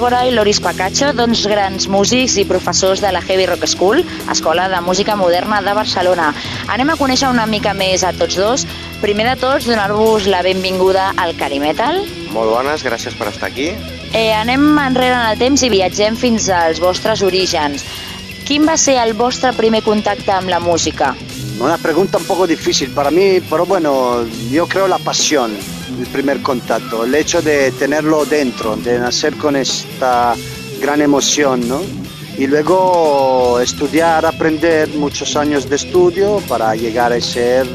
Mike Zagora i Loris Pacacho, dos grans músics i professors de la Heavy Rock School, Escola de Música Moderna de Barcelona. Anem a conèixer una mica més a tots dos. Primer de tots, donar-vos la benvinguda al Cari Metal. Molt bones, gràcies per estar aquí. Eh, anem enrere en el temps i viatgem fins als vostres orígens. Quin va ser el vostre primer contacte amb la música? Una pregunta un poco difícil para mí, pero bueno, yo creo la pasión. El primer contacto, el hecho de tenerlo dentro, de nacer con esta gran emoción, ¿no? Y luego estudiar, aprender muchos años de estudio para llegar a ser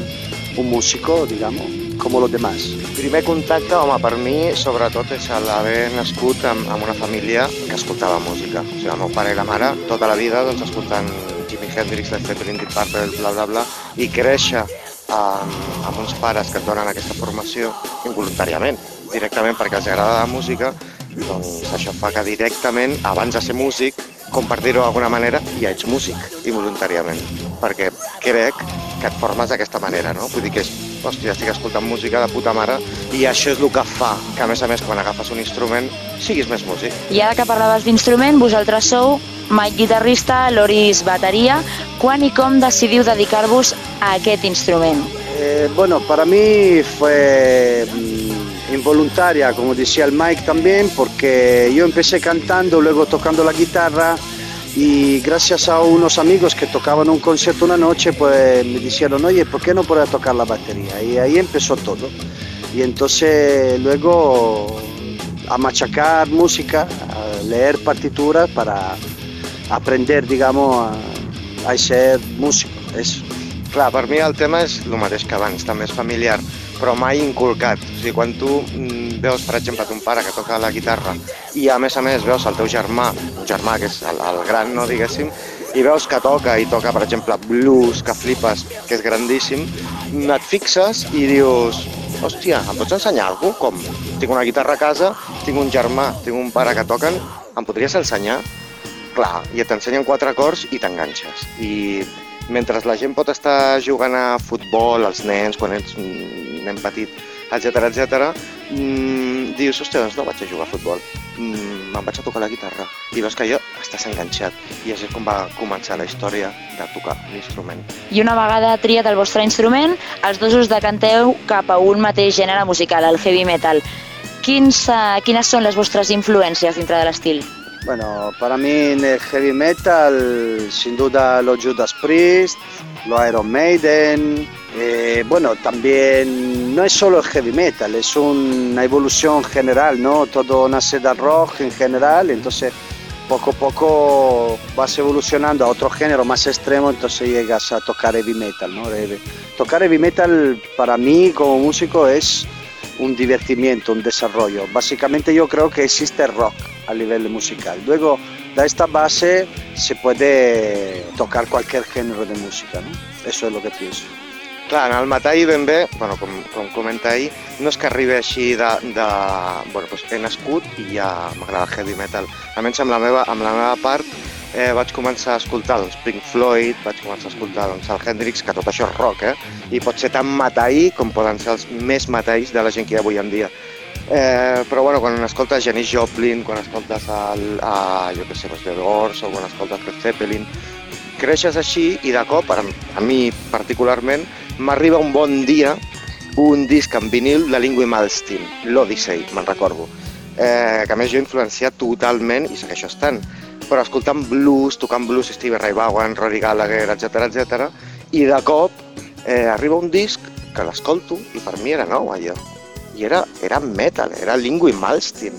un músico, digamos, com los demás. Primer contacte, home, per mi, sobretot, és l'haver nascut amb, amb una família que escoltava música. O sigui, el meu pare la mare, tota la vida, doncs, escoltant Jimi Hendrix, Led Zeppelin, Deep Purple, bla, bla, bla, i créixer amb, amb uns pares que et donen aquesta formació involuntàriament, directament perquè els agrada la música, doncs això fa que directament, abans de ser músic, com per dir-ho d'alguna manera, ja ets músic, involuntàriament, perquè crec que et formes d'aquesta manera, no? Vull dir que és, hòstia, estic escoltant música de puta mare i això és el que fa que, a més a més, quan agafes un instrument, siguis més músic. I ara que parlaves d'instrument, vosaltres sou Mike guitarrista, Loris bateria. Quan i com decidiu dedicar-vos a aquest instrument? Eh, bueno, para mí fue mm, involuntaria, como decía el Mike también, porque yo empecé cantando, luego tocando la guitarra y gracias a unos amigos que tocaban un concierto una noche, pues me dijeron, oye, ¿por qué no puedes tocar la batería? Y ahí empezó todo. Y entonces luego a machacar música, a leer partituras para aprender, digamos, a, a ser músico. És... Clar, per mi el tema és el mateix que abans, també és familiar, però mai inculcat. O sigui, quan tu mm, veus, per exemple, ton pare que toca la guitarra i a més a més veus el teu germà, un germà que és el, el gran, no diguéssim, i veus que toca i toca, per exemple, blues, que flipes, que és grandíssim, et fixes i dius, hòstia, em pots ensenyar alguna cosa? Com? Tinc una guitarra a casa, tinc un germà, tinc un pare que toquen, em podries ensenyar? Clar, i t'ensenyen quatre acords i t'enganxes. I mentre la gent pot estar jugant a futbol, els nens, quan ets nen petit, etc etc, mmm, dius, hòstia, doncs no vaig a jugar a futbol, mmm, me'n vaig a tocar la guitarra. I veus que allò estàs enganxat. I així és com va començar la història de tocar l'instrument. I una vegada triat el vostre instrument, els dos us decanteu cap a un mateix gènere musical, el heavy metal. Quins, uh, quines són les vostres influències dintre de l'estil? Bueno, para mí en el heavy metal, sin duda los Judas Priest, los Iron Maiden. Eh, bueno, también no es solo el heavy metal, es una evolución general, ¿no? Todo nace del rock en general, entonces poco a poco vas evolucionando a otro género más extremo, entonces llegas a tocar heavy metal, ¿no? Tocar heavy metal para mí como músico es un divertimiento, un desarrollo. Básicamente yo creo que existe rock a nivel musical. Luego, da esta base se puede tocar cualquier género de música, ¿no? Eso es lo que pienso. Clar, en el Matai ben bé, bueno, com, com comenta ahir, no és que arribi així de... de bueno, doncs he nascut i ja m'agrada heavy metal. Almenys amb la meva, amb la meva part eh, vaig començar a escoltar doncs, Pink Floyd, vaig començar a escoltar doncs, el Hendrix, que tot això és rock, eh? I pot ser tan mataí com poden ser els més mataïs de la gent que hi ha avui en dia. Eh, però bueno, quan escoltes Janis Joplin, quan escoltes el, a, jo què sé, doncs, The Doors o quan escoltes Led Zeppelin, creixes així i de cop, a, a mi particularment, m'arriba un bon dia un disc en vinil de Lingui Malmsteen, l'Odyssey, me'n recordo, eh, que a més jo he influenciat totalment i segueixo estant, però escoltant blues, tocant blues, Stevie Ray Vaughan, Rory Gallagher, etc etc. i de cop eh, arriba un disc que l'escolto i per mi era nou allò. I era, era metal, era Lingui Malmsteen.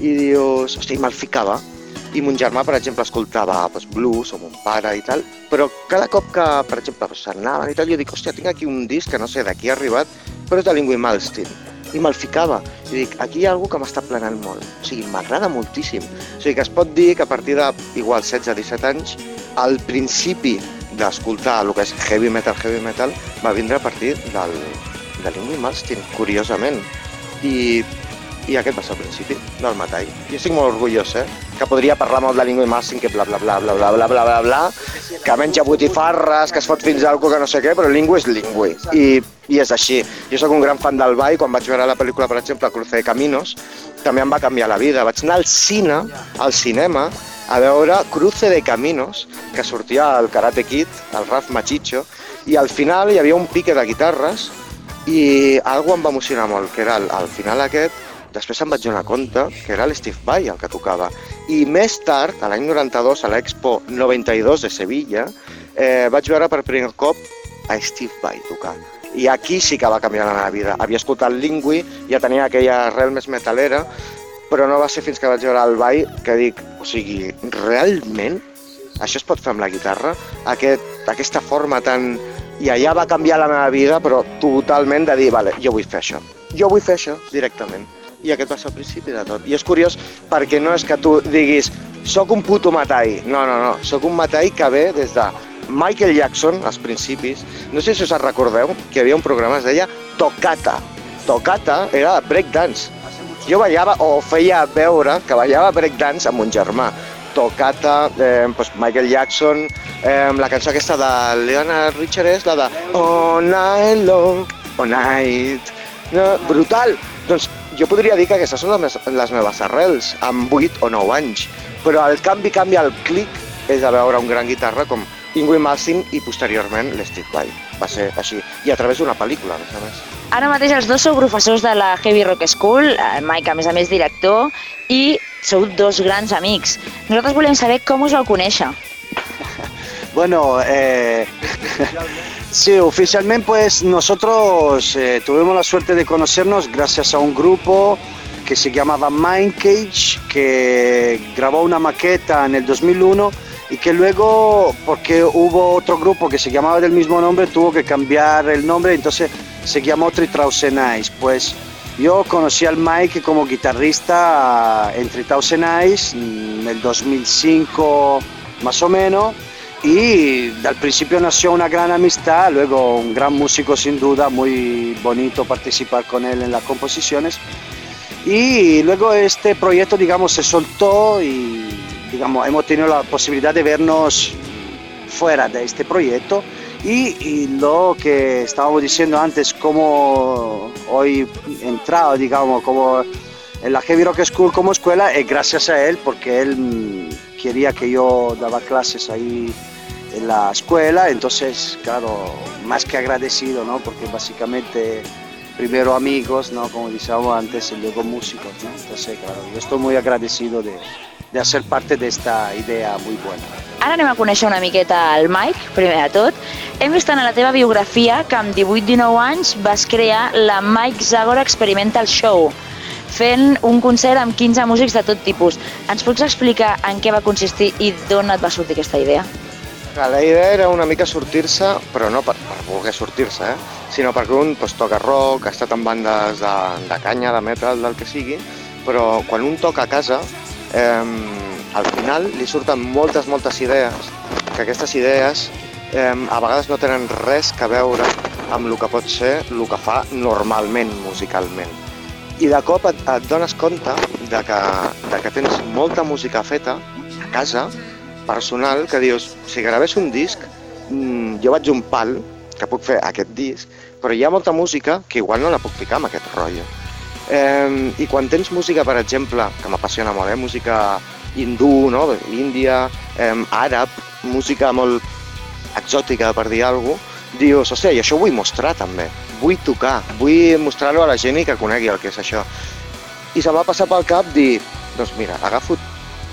I dius, hosti, me'l ficava i mon germà, per exemple, escoltava doncs, blues, o mon pare i tal, però cada cop que, per exemple, s'anaven i tal, jo dic, hòstia, tinc aquí un disc que no sé de qui ha arribat, però és de Lingui Malmsteen. I me'l ficava. I dic, aquí hi ha algú que m'està planant molt. O sigui, m'agrada moltíssim. O sigui, que es pot dir que a partir de, igual, 16-17 anys, al principi d'escoltar el que és heavy metal, heavy metal, va vindre a partir del, de Lingui Malmsteen, curiosament. I i aquest va ser el principi del Matai. Jo estic molt orgullós, eh? Que podria parlar molt de Lingui Massin, que bla bla bla bla bla bla bla bla bla, que menja botifarres, que es fot fins al que no sé què, però Lingui és Lingui. I, I és així. Jo sóc un gran fan del ball, quan vaig veure la pel·lícula, per exemple, Cruce de Caminos, també em va canviar la vida. Vaig anar al cine, al cinema, a veure Cruce de Caminos, que sortia el Karate Kid, el Raf Machicho, i al final hi havia un pique de guitarres i algo em va emocionar molt, que era al, al final aquest Després em vaig donar compte que era l'Steve Vai el que tocava. I més tard, a l'any 92, a l'Expo 92 de Sevilla, eh, vaig veure per primer cop a Steve Vai tocar. I aquí sí que va canviar la meva vida. Havia escoltat Lingui, ja tenia aquella arrel més metalera, però no va ser fins que vaig veure el Vai que dic, o sigui, realment això es pot fer amb la guitarra? Aquest, aquesta forma tan... I allà va canviar la meva vida, però totalment de dir, vale, jo vull fer això. Jo vull fer això directament i aquest va ser el principi de tot. I és curiós perquè no és que tu diguis sóc un puto matai, no, no, no, sóc un matai que ve des de Michael Jackson, als principis, no sé si us recordeu que hi havia un programa que es deia Tocata. Tocata era breakdance. Jo ballava o feia veure que ballava breakdance amb un germà. Tocata, eh, pues Michael Jackson, eh, la cançó aquesta de Leonard Richard és la de All Night Long, All Night, no, brutal. Doncs jo podria dir que aquestes són les, les meves arrels, amb 8 o 9 anys, però el canvi, canvia el clic, és a veure un gran guitarra com Ingrid Massin i posteriorment l'Steve Vai. Va ser així, i a través d'una pel·lícula, a més a més. Ara mateix els dos sou professors de la Heavy Rock School, eh, Mike, a més a més, director, i sou dos grans amics. Nosaltres volem saber com us vau conèixer. bueno, eh... Sí, oficialmente pues nosotros eh, tuvimos la suerte de conocernos gracias a un grupo que se llamaba Mind Cage, que grabó una maqueta en el 2001 y que luego, porque hubo otro grupo que se llamaba del mismo nombre, tuvo que cambiar el nombre, entonces se llamó Tritrausenais. Pues yo conocí al Mike como guitarrista en Tritrausenais en el 2005 más o menos y al principio nació una gran amistad, luego un gran músico sin duda, muy bonito participar con él en las composiciones. Y luego este proyecto digamos se soltó y digamos hemos tenido la posibilidad de vernos fuera de este proyecto. Y, lo que estábamos diciendo antes, como hoy entrado, digamos, como en la Heavy Rock School como escuela, es gracias a él, porque él quería que yo daba clases ahí en la escuela, entonces, claro, más que agradecido, ¿no? Porque básicamente primero amigos, ¿no? Como decíamos antes, y luego músicos, ¿no? Entonces, claro, yo estoy muy agradecido de, de ser parte d'esta idea molt bona. Ara anem a conèixer una miqueta el Mike, primer de tot. Hem vist en la teva biografia que amb 18-19 anys vas crear la Mike Zagora Experimental Show, fent un concert amb 15 músics de tot tipus. Ens pots explicar en què va consistir i d'on et va sortir aquesta idea? La idea era una mica sortir-se, però no per, per voler sortir-se, eh? sinó perquè un pues, toca rock, ha estat en bandes de, de canya, de metal, del que sigui, però quan un toca a casa, eh, al final li surten moltes, moltes idees, que aquestes idees eh, a vegades no tenen res que veure amb el que pot ser el que fa normalment musicalment. I de cop et, et dones compte de que, de que tens molta música feta a casa, personal, que dius, si gravés un disc, mmm, jo vaig un pal que puc fer aquest disc, però hi ha molta música que igual no la puc ficar amb aquest rotllo. Eh, I quan tens música, per exemple, que m'apassiona molt, eh, música hindú, no? Índia, eh, àrab, música molt exòtica, per dir alguna cosa, dius, hòstia, i això ho vull mostrar també, vull tocar, vull mostrar-ho a la gent i que conegui el que és això. I se m'ha passat pel cap dir, doncs mira, agafo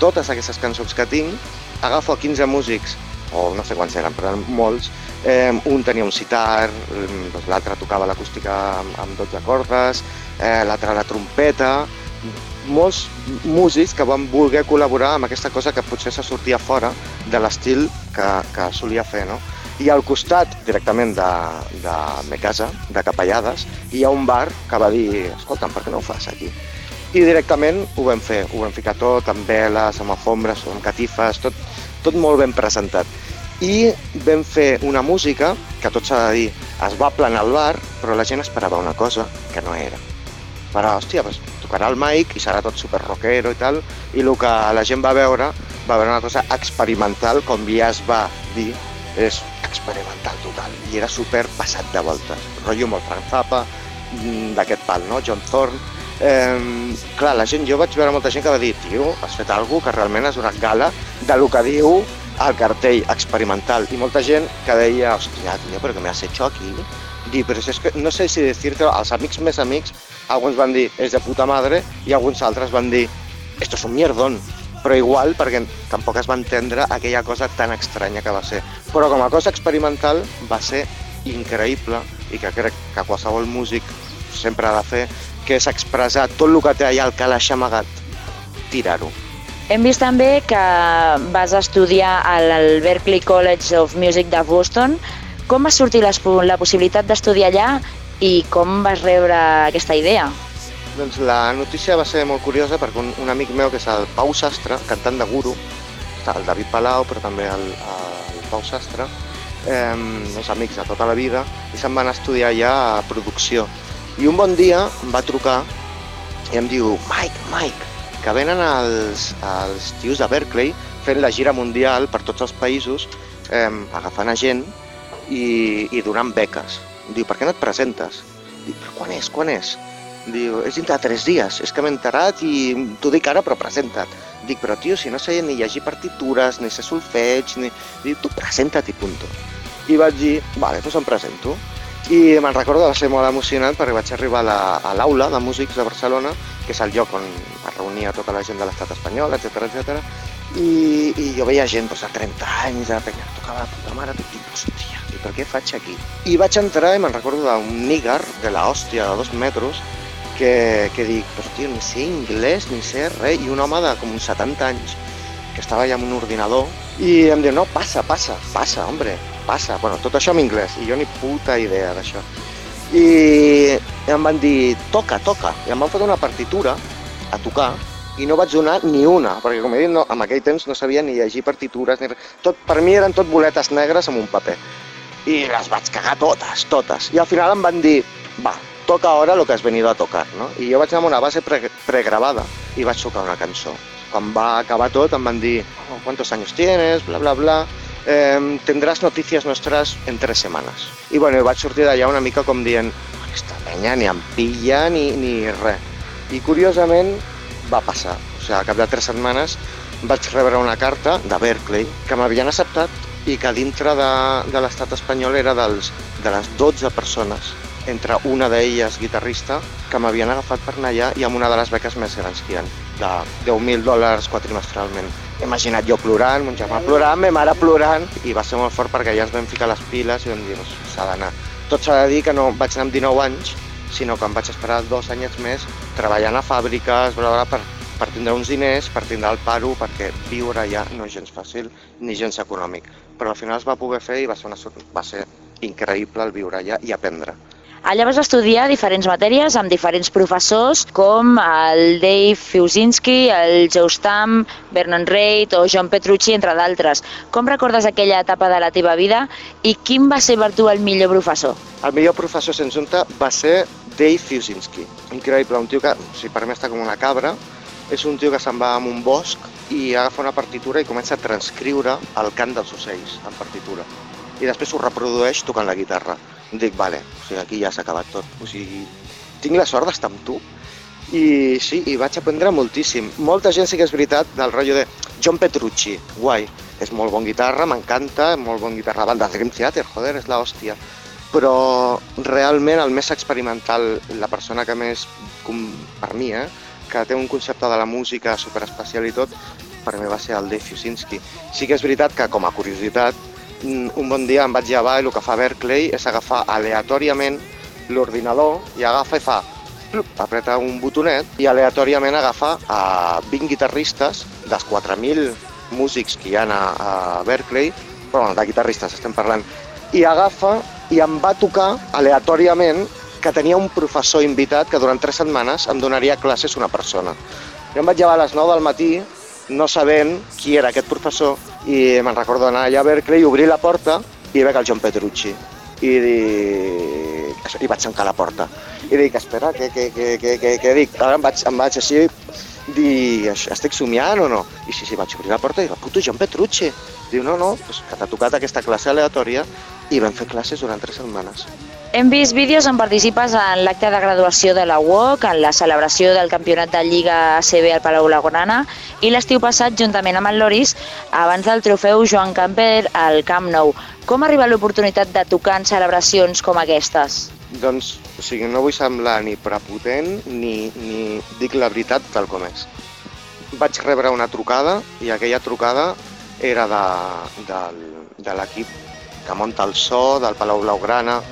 totes aquestes cançons que tinc, agafo 15 músics, o no sé quants eren, però molts, eh, un tenia un sitar, doncs l'altre tocava l'acústica amb, amb 12 cordes, eh, l'altre la trompeta, molts músics que van voler col·laborar amb aquesta cosa que potser se sortia fora de l'estil que, que solia fer, no? I al costat, directament de, de casa, de Capellades, hi ha un bar que va dir, escolta'm, per què no ho fas aquí? I directament ho vam fer, ho vam ficar tot, amb veles, amb alfombres, amb catifes, tot, tot molt ben presentat. I vam fer una música, que tot s'ha de dir, es va planar al bar, però la gent esperava una cosa que no era. Però, hòstia, pues, tocarà el mic i serà tot super rockero i tal, i el que la gent va veure va veure una cosa experimental, com ja es va dir, és experimental total, i era super passat de voltes, rotllo molt Frank Zappa, mm, d'aquest pal, no? John Thorne, eh, clar, la gent, jo vaig veure molta gent que va dir, tio, has fet alguna que realment has donat gala de lo que diu el cartell experimental, i molta gent que deia, hòstia, tio, però que me has hecho aquí? Dir, però és que no sé si dir-te, els amics més amics, alguns van dir, és de puta madre, i alguns altres van dir, esto es un mierdón, però igual perquè tampoc es va entendre aquella cosa tan estranya que va ser. Però com a cosa experimental va ser increïble i que crec que qualsevol músic sempre ha de fer, que és expressar tot el que té allà al calaix amagat, tirar-ho. Hem vist també que vas estudiar al Berklee College of Music de Boston. Com va sortir la possibilitat d'estudiar allà i com vas rebre aquesta idea? Doncs la notícia va ser molt curiosa perquè un, un amic meu, que és el Pau Sastre, cantant de Guru, el David Palau, però també el, el Pau Sastre, eh, els amics de tota la vida, i se'n van estudiar ja a producció. I un bon dia em va trucar i em diu, Mike, Mike, que venen els, els tios de Berkeley fent la gira mundial per tots els països, eh, agafant a gent i, i donant beques. Diu, per què no et presentes? Dic, quan és, quan és? Diu, és dintre de tres dies, és que m'he enterat i t'ho dic ara però presenta't. Dic, però tio, si no sé ni llegir partitures, ni ser solfeig, ni... Diu, tu presenta't i punto. I vaig dir, vale, doncs em presento. I me'n recordo de ser molt emocionant perquè vaig arribar a l'aula de músics de Barcelona, que és el lloc on es reunia tota la gent de l'estat espanyol, etc etc. I, i jo veia gent doncs, de 30 anys, de penya, tocava la puta mare, i dic, hòstia, i per què faig aquí? I vaig entrar i me'n recordo d'un nígar de la hòstia de dos metres que, que dic, tio, ni sé anglès, ni sé res, i un home de com uns 70 anys que estava allà amb un ordinador i em diu, no, passa, passa, passa, hombre, passa. Bueno, tot això en anglès, i jo ni puta idea d'això. I em van dir, toca, toca, i em van fotre una partitura a tocar, i no vaig donar ni una, perquè com he dit, no, en aquell temps no sabia ni llegir partitures, ni res. Tot, per mi eren tot boletes negres amb un paper. I les vaig cagar totes, totes. I al final em van dir, va, toca ahora lo que has venido a tocar, no? I jo vaig anar amb una base pre pregravada i vaig tocar una cançó. Quan va acabar tot em van dir, oh, ¿cuántos años tienes? Bla, bla, bla. Eh, tendrás noticias nuestras en tres semanas. I bueno, vaig sortir d'allà una mica com dient, aquesta penya ni em pilla ni, ni res. I curiosament va passar. O sigui, al cap de tres setmanes vaig rebre una carta de Berkeley que m'havien acceptat i que dintre de, de l'estat espanyol era dels, de les 12 persones entre una d'elles guitarrista, que m'havien agafat per anar allà i amb una de les beques més grans que hi ha, de 10.000 dòlars quatrimestralment. Imagina't jo plorant, mon germà plorant, ma mare plorant, i va ser molt fort perquè ja ens vam ficar les piles i vam dir, s'ha d'anar. Tot s'ha de dir que no vaig anar amb 19 anys, sinó que em vaig esperar dos anys més treballant a fàbriques, bla, bla, per, per tindre uns diners, per tindre el paro, perquè viure allà no és gens fàcil ni gens econòmic. Però al final es va poder fer i va ser, una, va ser increïble el viure allà i aprendre. Allà vas estudiar diferents matèries amb diferents professors com el Dave Fiusinski, el Joe Stam, Vernon Reid o John Petrucci, entre d'altres. Com recordes aquella etapa de la teva vida i quin va ser per tu el millor professor? El millor professor, sens dubte, va ser Dave Fiusinski. Increïble, un tio que, si per mi està com una cabra, és un tio que se'n va a un bosc i agafa una partitura i comença a transcriure el cant dels ocells en partitura. I després ho reprodueix tocant la guitarra. Dic, vale, o sigui, aquí ja s'ha acabat tot. O sigui, tinc la sort d'estar amb tu. I sí, i vaig aprendre moltíssim. Molta gent sí que és veritat del rotllo de John Petrucci, guai, és molt bon guitarra, m'encanta, molt bon guitarra. Banda Dream Theater, joder, és la hòstia. Però realment el més experimental, la persona que més, com per mi, eh, que té un concepte de la música superespecial i tot, per mi va ser el Dave Fusinski. Sí que és veritat que, com a curiositat, un bon dia em vaig llevar i el que fa Berkeley és agafar aleatòriament l'ordinador i agafa i fa apreta un botonet i aleatòriament agafa a 20 guitarristes dels 4.000 músics que hi ha a, a Berkeley, però bueno, de guitarristes estem parlant, i agafa i em va tocar aleatòriament que tenia un professor invitat que durant tres setmanes em donaria classes una persona. Jo em vaig llevar a les 9 del matí no sabent qui era aquest professor i me'n recordo anar allà a Berkeley, obrir la porta i veig el John Petrucci i dic... i vaig tancar la porta i dic, espera, què, què, què, què, què, què dic? Ara em vaig, em vaig així dir, estic somiant o no? I sí, sí, vaig obrir la porta i dic, puto John Petrucci. Diu, no, no, pues, que t'ha tocat aquesta classe aleatòria i vam fer classes durant tres setmanes. Hem vist vídeos on participes en l'acte de graduació de la UOC, en la celebració del campionat de Lliga ACB al Palau Blaugrana i l'estiu passat, juntament amb el Loris, abans del trofeu Joan Camper al Camp Nou. Com arriba l'oportunitat de tocar en celebracions com aquestes? Doncs, o sigui, no vull semblar ni prepotent ni, ni dic la veritat tal com és. Vaig rebre una trucada i aquella trucada era de, de, de l'equip que munta el so del Palau Blaugrana,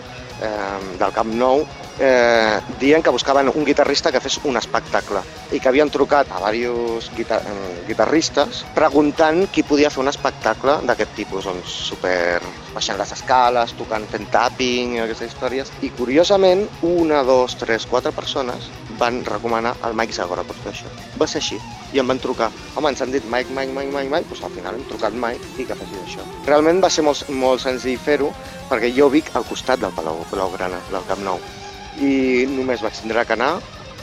eh, del Camp Nou, eh, dient que buscaven un guitarrista que fes un espectacle i que havien trucat a diversos guitar guitarristes preguntant qui podia fer un espectacle d'aquest tipus, doncs super baixant les escales, tocant fent tapping i aquestes històries. I curiosament, una, dos, tres, quatre persones van recomanar el Mike Zagora per fer això. Va ser així. I em van trucar. Home, ens han dit Mike, Mike, Mike, Mike, Mike, doncs al final hem trucat Mike i que fessis això. Realment va ser molt, molt senzill fer-ho perquè jo vic al costat del Palau Blaugrana, del Camp Nou i només vaig tindre que anar,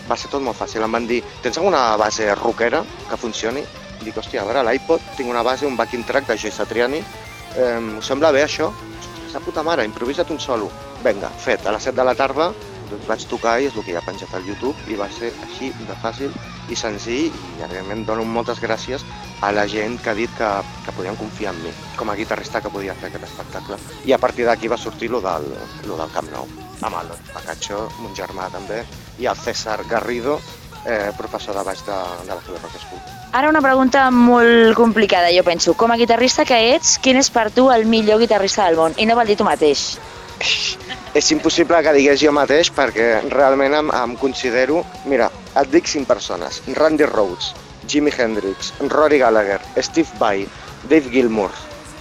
va ser tot molt fàcil. Em van dir, tens alguna base rockera que funcioni? Dic, hòstia, a veure, l'iPod, tinc una base, un backing track de Joy Satriani, eh, us sembla bé això? La puta mare, improvisa't un solo. Vinga, fet, a les 7 de la tarda doncs vaig tocar i és el que ja he penjat al YouTube i va ser així de fàcil i senzill i evidentment dono moltes gràcies a la gent que ha dit que, que podien confiar en mi com a guitarrista que podia fer aquest espectacle i a partir d'aquí va sortir lo del, lo del Camp Nou amb el Pacacho, mon germà també, i el César Garrido, eh, professor de baix de, de la Heavy Rock School. Ara una pregunta molt complicada, jo penso. Com a guitarrista que ets, quin és per tu el millor guitarrista del món? I no vol dir tu mateix. És impossible que digués jo mateix perquè realment em, em considero... Mira, et dic cinc persones. Randy Rhoads, Jimi Hendrix, Rory Gallagher, Steve Vai, Dave Gilmour.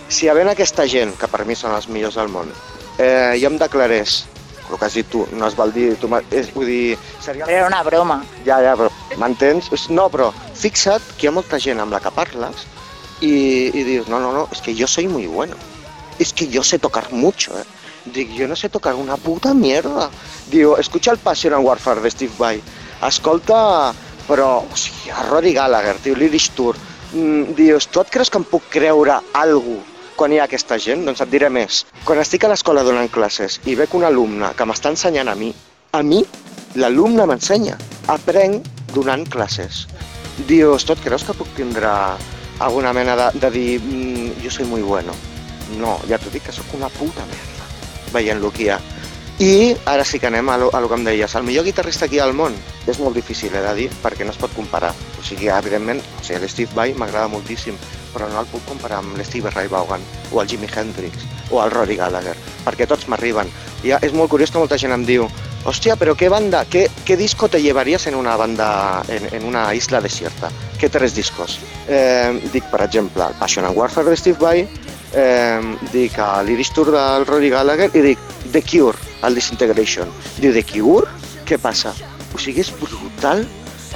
Si havent aquesta gent, que per mi són els millors del món, eh, jo em declarés el que has dit tu, no es val dir tu, és, vull dir... Seria... Era una broma. Ja, ja, però m'entens? No, però fixa't que hi ha molta gent amb la que parles i, i dius, no, no, no, és que jo soy muy bueno. És que jo sé tocar mucho, eh? Dic, jo no sé tocar una puta mierda. Diu, escucha el Passion and Warfare de Steve Vai. Escolta, però, o sigui, Rory Gallagher, diu, l'Irish Tour. Mm, dius, tu et creus que em puc creure alguna quan hi ha aquesta gent? Doncs et diré més. Quan estic a l'escola donant classes i veig un alumne que m'està ensenyant a mi, a mi, l'alumne m'ensenya. Aprenc donant classes. Dius, tu et creus que puc tindre alguna mena de, de dir mm, jo soy muy bueno? No, ja t'ho dic que sóc una puta merda veient el que hi ha. I ara sí que anem a lo, a lo que em deies. El millor guitarrista aquí al món és molt difícil, he de dir, perquè no es pot comparar. O sigui, evidentment, o sigui, l'Steve Vai m'agrada moltíssim, però no el puc comparar amb l'Steve Ray Vaughan, o el Jimi Hendrix, o el Rory Gallagher, perquè tots m'arriben. I és molt curiós que molta gent em diu hostia, pero qué banda, qué, qué disco te llevarías en una banda, en, en una isla desierta? ¿Qué tres discos? Eh, dic, per exemple, el Passion and Warfare de Steve Vai, eh, dic l'Irish Tour del Rory Gallagher i dic The Cure, al Disintegration. Diu, de Cure? Què passa? O sigui, és brutal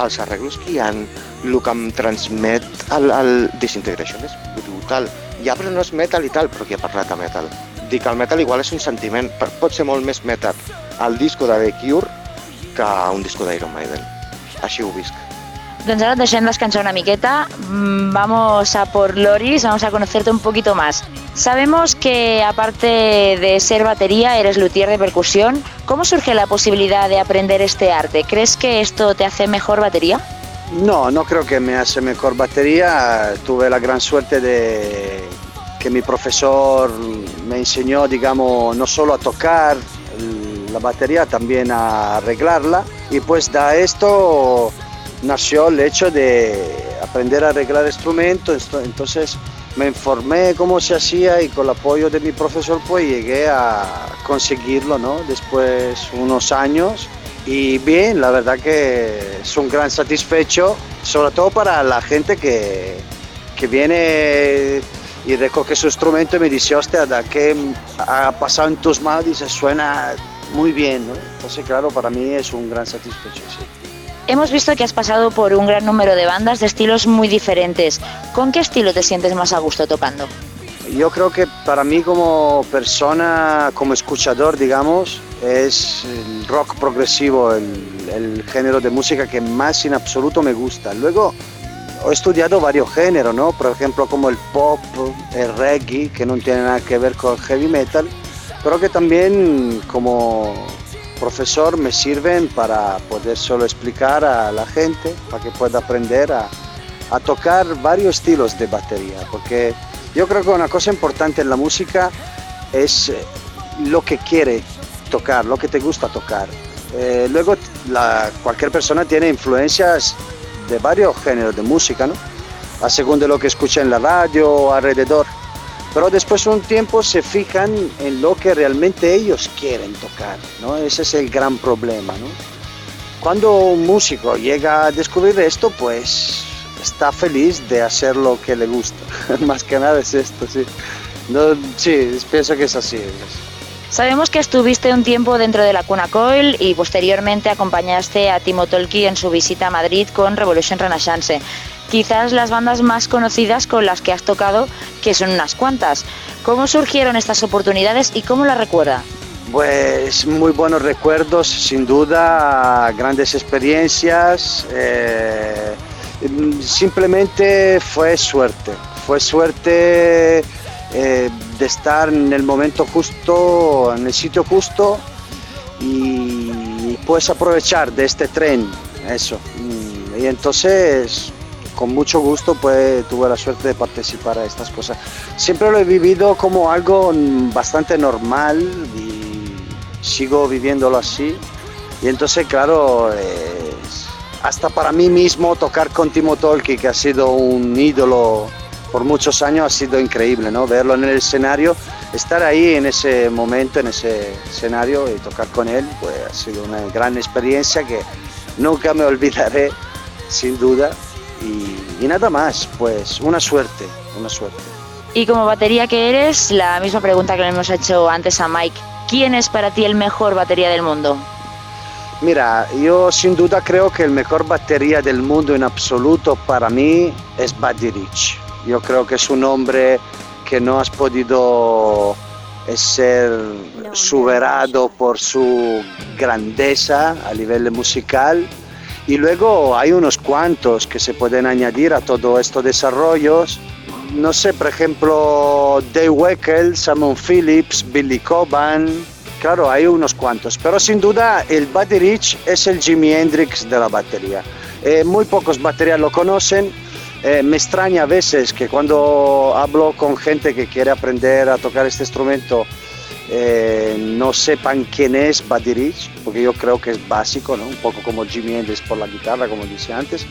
els arreglos que hi ha, el que em transmet el, el Disintegration és brutal. Ja, però no és metal i tal, però qui ha parlat de metal? Dic, el metal igual és un sentiment, pot ser molt més metal el disco de The Cure que un disco d'Iron Maiden. Així ho visc. Doncs ahora deixem descansar una miqueta. Mm, vamos a por Loris, vamos a conocerte un poquito más. Sabemos que aparte de ser batería, eres luthier de percusión. ¿Cómo surge la posibilidad de aprender este arte? ¿Crees que esto te hace mejor batería? No, no creo que me hace mejor batería. Tuve la gran suerte de que mi profesor me enseñó, digamos, no solo a tocar la batería, también a arreglarla. Y pues da esto nació el hecho de aprender a arreglar instrumentos, entonces me informé cómo se hacía y con el apoyo de mi profesor pues llegué a conseguirlo, ¿no? Después unos años y bien, la verdad que es un gran satisfecho, sobre todo para la gente que, que viene y recoge su instrumento y me dice, hostia, ¿qué ha pasado en tus manos? Dice, suena muy bien, ¿no? Entonces, claro, para mí es un gran satisfecho. Hemos visto que has pasado por un gran número de bandas de estilos muy diferentes. ¿Con qué estilo te sientes más a gusto tocando? Yo creo que para mí como persona, como escuchador, digamos, es el rock progresivo, el, género de música que más en absoluto me gusta. Luego he estudiado varios géneros, ¿no? Por ejemplo, como el pop, el reggae, que no tiene nada que ver con el heavy metal, pero que también como profesor me sirven para poder solo explicar a la gente, para que pueda aprender a, tocar varios estilos de batería, porque yo creo que una cosa importante en la música es eh, lo que quiere tocar, lo que te gusta tocar. Eh, luego cualquier persona tiene influencias de varios géneros de música, ¿no? a según de lo que escucha en la radio o alrededor pero después un tiempo se fijan en lo que realmente ellos quieren tocar, ¿no? Ese es el gran problema, ¿no? Cuando un músico llega a descubrir esto, pues está feliz de hacer lo que le gusta. Más que nada es esto, sí. No, sí, pienso que es así. Sabemos que estuviste un tiempo dentro de la Cuna Coil y posteriormente acompañaste a Timo Tolki en su visita a Madrid con Revolution Renaissance quizás las bandas más conocidas con las que has tocado, que son unas cuantas. ¿Cómo surgieron estas oportunidades y cómo las recuerda? Pues muy buenos recuerdos, sin duda, grandes experiencias. Eh, simplemente fue suerte, fue suerte eh, de estar en el momento justo, en el sitio justo y pues aprovechar de este tren, eso. Y entonces con mucho gusto pues, tuve la suerte de participar a estas cosas. Siempre lo he vivido como algo bastante normal y sigo viviéndolo así. Y entonces, claro, hasta para mí mismo tocar con Timo Tolki, que ha sido un ídolo por muchos años, ha sido increíble, ¿no? Verlo en el escenario, estar ahí en ese momento, en ese escenario y tocar con él, pues ha sido una gran experiencia que nunca me olvidaré, sin duda y, nada más, pues una suerte, una suerte. Y como batería que eres, la misma pregunta que le hemos hecho antes a Mike, ¿quién es para ti el mejor batería del mundo? Mira, yo sin duda creo que el mejor batería del mundo en absoluto para mí es Buddy Rich. Yo creo que es un hombre que no has podido ser superado por su grandeza a nivel musical y luego hay unos cuantos que se pueden añadir a todo estos desarrollos. No sé, por ejemplo, Dave Weckl, Simon Phillips, Billy Coban. Claro, hay unos cuantos, pero sin duda el Buddy Rich es el Jimi Hendrix de la batería. Eh, muy pocos baterías lo conocen. Eh, me extraña a veces que cuando hablo con gente que quiere aprender a tocar este instrumento, eh, no sepan quién es Buddy Rich, porque yo creo que es básico, ¿no? un poco como Jimi Hendrix por la guitarra, como dice antes.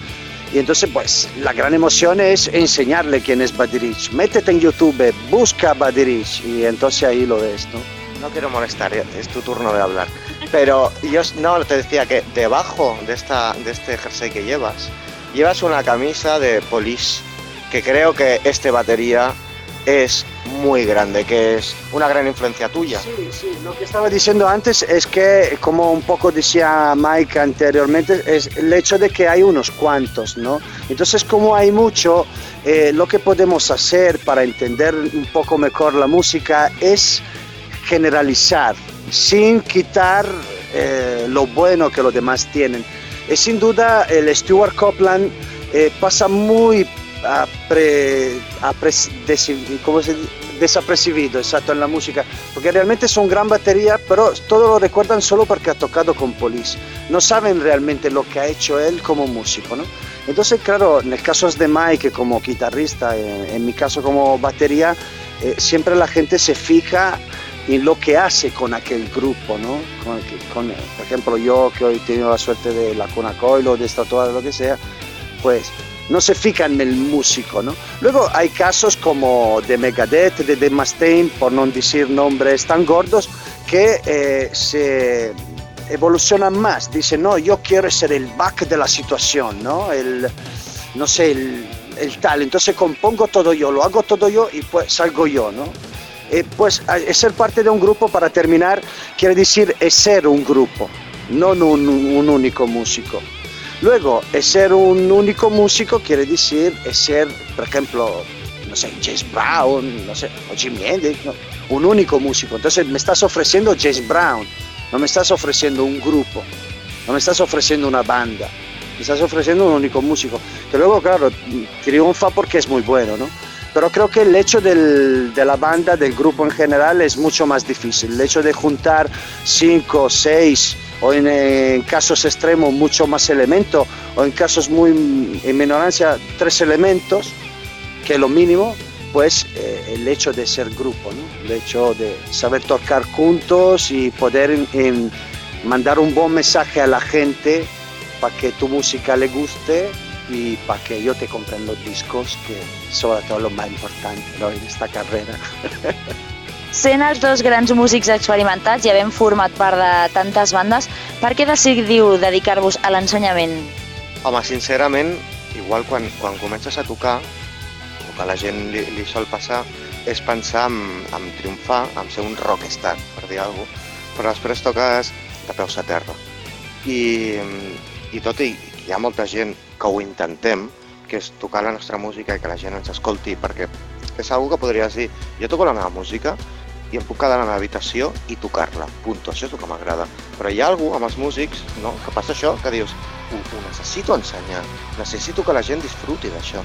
Y entonces, pues, la gran emoción es enseñarle quién es Buddy Rich. Métete en YouTube, busca Buddy Rich y entonces ahí lo ves, ¿no? No quiero molestar, eh, es tu turno de hablar. Pero yo no te decía que debajo de, esta, de este jersey que llevas, llevas una camisa de Police, que creo que este batería es muy grande, que es una gran influencia tuya. Sí, sí, lo que estaba diciendo antes es que, como un poco decía Mike anteriormente, es el hecho de que hay unos cuantos, ¿no? Entonces, como hay mucho, eh, lo que podemos hacer para entender un poco mejor la música es generalizar, sin quitar eh, lo bueno que los demás tienen. Y sin duda, el Stuart Copeland eh, pasa muy apre, apre, ¿cómo se desapercibido exacto en la música, porque realmente son gran batería, pero todos lo recuerdan solo porque ha tocado con Police. No saben realmente lo que ha hecho él como músico, ¿no? Entonces, claro, en el caso de Mike como guitarrista, en, en mi caso como batería, eh, siempre la gente se fija en lo que hace con aquel grupo, ¿no? Con, con, por ejemplo, yo que hoy he tenido la suerte de la Conacoil o de Estatuar, lo que sea, pues no se fijan en el músico, ¿no? Luego hay casos como de Megadeth, de Dave Mustaine, por no decir nombres tan gordos, que eh, se evolucionan más. Dicen, no, yo quiero ser el back de la situación, ¿no? El, no sé, el, el tal. Entonces compongo todo yo, lo hago todo yo y pues salgo yo, ¿no? Eh, pues es ser parte de un grupo para terminar quiere decir ser un grupo, no un, único músico. Luego, ser un único músico quiere decir ser, por ejemplo, no sé, James Brown, no sé, o Jimi Hendrix, un único músico. Entonces me estás ofreciendo James Brown, no me estás ofreciendo un grupo, no me estás ofreciendo una banda, me estás ofreciendo un único músico, que luego, claro, triunfa porque es muy bueno, ¿no? Pero creo que el hecho del, de la banda, del grupo en general, es mucho más difícil. El hecho de juntar cinco, seis o en, casos extremos mucho más elementos, o en casos muy en minorancia tres elementos, que lo mínimo, pues eh, el hecho de ser grupo, ¿no? el hecho de saber tocar juntos y poder mandar un buen mensaje a la gente para que tu música le guste y para que yo te compren los discos, que sobre todo lo más importante ¿no? en esta carrera. Sent els dos grans músics experimentats i havent format part de tantes bandes, per què decidiu dedicar-vos a l'ensenyament? Home, sincerament, igual quan, quan comences a tocar, el que a la gent li, li sol passar és pensar en, en triomfar, en ser un rockstar, per dir alguna cosa, però després toques de peus a terra. I, i tot i hi ha molta gent que ho intentem, que és tocar la nostra música i que la gent ens escolti, perquè és una que podries dir, jo toco la meva música i em puc quedar a la meva habitació i tocar-la, punto, això és el que m'agrada. Però hi ha algú amb els músics no, que passa això, que dius, ho, ho necessito ensenyar, necessito que la gent disfruti d'això,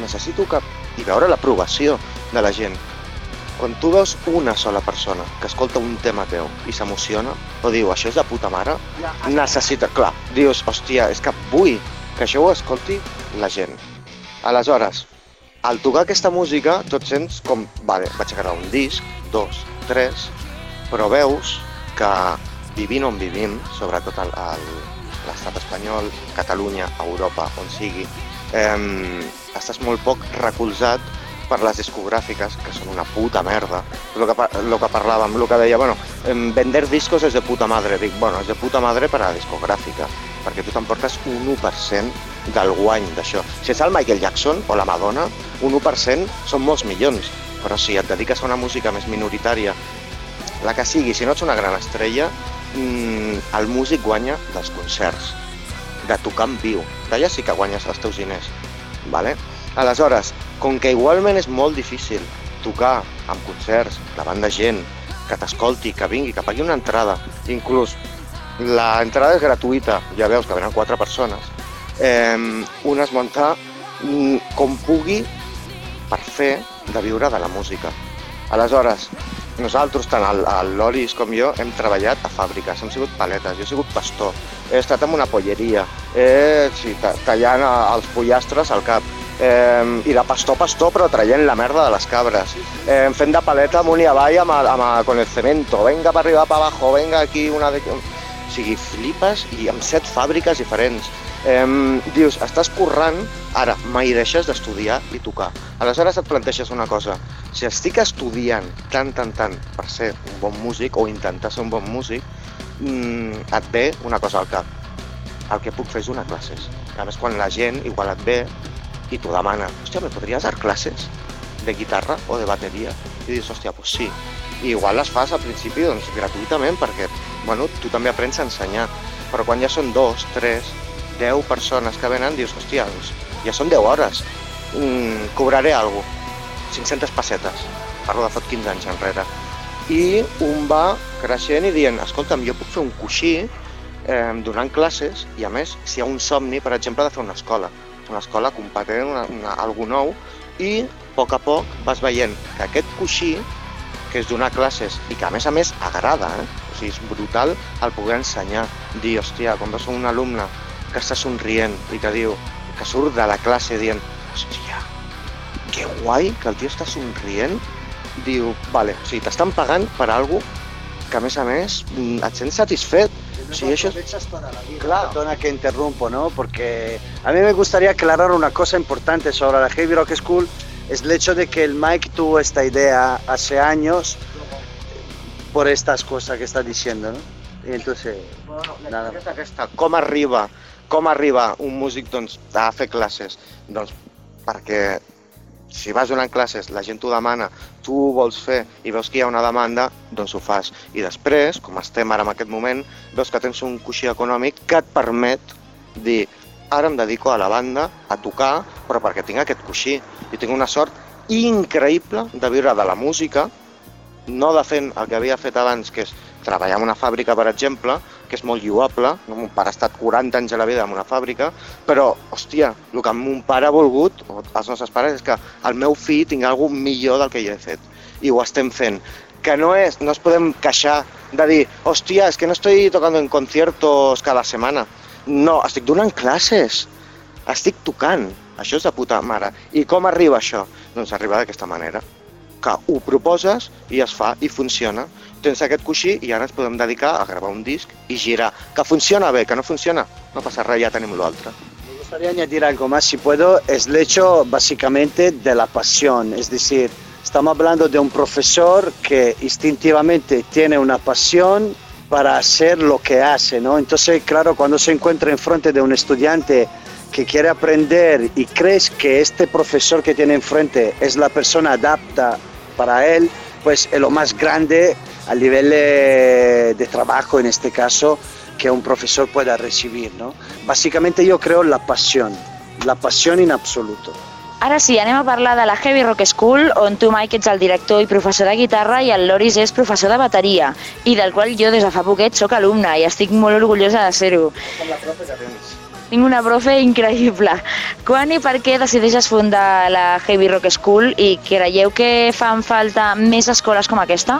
necessito que... i veure l'aprovació de la gent. Quan tu veus una sola persona que escolta un tema teu i s'emociona, o diu, això és de puta mare, necessita... Clar, dius, hòstia, és que vull que això ho escolti la gent. Aleshores, al tocar aquesta música, tot sents com, vale, vaig a gravar un disc, dos, tres, però veus que vivint on vivim, sobretot al, l'estat espanyol, Catalunya, Europa, on sigui, eh, estàs molt poc recolzat per les discogràfiques, que són una puta merda. Lo que, lo que parlàvem, el que deia, bueno, vender discos és de puta madre. Dic, bueno, és de puta madre per a la discogràfica, perquè tu t'emportes un 1% del guany d'això. Si és el Michael Jackson o la Madonna, un 1% són molts milions, però si et dediques a una música més minoritària, la que sigui, si no ets una gran estrella, mmm, el músic guanya dels concerts, de tocar en viu. D'allà sí que guanyes els teus diners. Vale? Aleshores, com que igualment és molt difícil tocar amb concerts davant de gent, que t'escolti, que vingui, que pagui una entrada, inclús l'entrada és gratuïta, ja veus que venen quatre persones, eh, un es munta com pugui per fer de viure de la música. Aleshores, nosaltres, tant el, el Loris com jo, hem treballat a fàbriques, hem sigut paletes, jo he sigut pastor, he estat en una polleria, he, sí, tallant els pollastres al cap, eh, i de pastor a pastor però traient la merda de les cabres. Eh, fent de paleta amunt i avall amb, amb, amb, con el cemento venga per arribar per abajo, venga aquí una de... o sigui, flipes i amb set fàbriques diferents. Eh, dius, estàs currant ara mai deixes d'estudiar i tocar. Aleshores et planteges una cosa. Si estic estudiant tant, tant, tant per ser un bon músic o intentar ser un bon músic mmm, et ve una cosa al cap. El que puc fer és donar classes. A més quan la gent igual et ve i t'ho demana, hòstia, me podries dar classes de guitarra o de bateria? I dius, hòstia, doncs sí. I igual les fas al principi doncs, gratuïtament perquè bueno, tu també aprens a ensenyar. Però quan ja són dos, tres, deu persones que venen, dius, hòstia, doncs, ja són 10 hores. Mm, cobraré alguna cosa. 500 pessetes. Parlo de fot 15 anys enrere. I un va creixent i dient, escolta'm, jo puc fer un coixí eh, donant classes i a més, si hi ha un somni, per exemple, de fer una escola una escola competent, una, una, algú nou, i a poc a poc vas veient que aquest coixí, que és donar classes i que a més a més agrada, eh? o sigui, és brutal el poder ensenyar, dir, hòstia, quan veus un alumne que està somrient i que diu, que surt de la classe dient, hòstia, que guai que el tio està somrient, diu, vale, o sigui, t'estan pagant per alguna que a més a més et sents satisfet, Toda la vida. Claro. Perdona que interrumpo, ¿no? Porque a mí me gustaría aclarar una cosa importante sobre la Heavy Rock School. Es el hecho de que el Mike tuvo esta idea hace años por estas cosas que está diciendo, ¿no? I entonces, bueno, nada. És aquesta, com arriba, com arriba un músic doncs, a fer classes? Doncs perquè si vas donant classes, la gent t'ho demana, tu ho vols fer i veus que hi ha una demanda, doncs ho fas. I després, com estem ara en aquest moment, veus que tens un coixí econòmic que et permet dir ara em dedico a la banda, a tocar, però perquè tinc aquest coixí. I tinc una sort increïble de viure de la música, no de fent el que havia fet abans, que és treballar en una fàbrica, per exemple, que és molt lloable, mon pare ha estat 40 anys a la vida en una fàbrica, però, hòstia, el que mon pare ha volgut, o els nostres pares, és que el meu fill tingui alguna millor del que jo he fet. I ho estem fent. Que no, és, no es podem queixar de dir, hòstia, és que no estoy tocando en conciertos cada setmana. No, estic donant classes, estic tocant. Això és de puta mare. I com arriba això? Doncs arriba d'aquesta manera que ho proposes i es fa i funciona. Tens aquest coixí i ara ens podem dedicar a gravar un disc i girar. Que funciona bé, que no funciona, no passa res, ja tenim l'altre. Me gustaría añadir algo más, si puedo, es el hecho básicamente de la pasión, es decir, estamos hablando de un profesor que instintivamente tiene una pasión para hacer lo que hace, ¿no? Entonces, claro, cuando se encuentra enfrente de un estudiante que quiere aprender y crees que este profesor que tiene enfrente es la persona adapta para él, pues es lo más grande a nivel de trabajo en este caso que un profesor pueda recibir. ¿no? Básicamente yo creo la pasión, la pasión en absoluto. Ara sí, anem a parlar de la Heavy Rock School, on tu, Mike, ets el director i professor de guitarra i el Loris és professor de bateria, i del qual jo des de fa poquet sóc alumna i estic molt orgullosa de ser-ho. Com la profe que tens. Tinc una profe increïble. Quan i per què decideixes fundar la Heavy Rock School i creieu que fan falta més escoles com aquesta?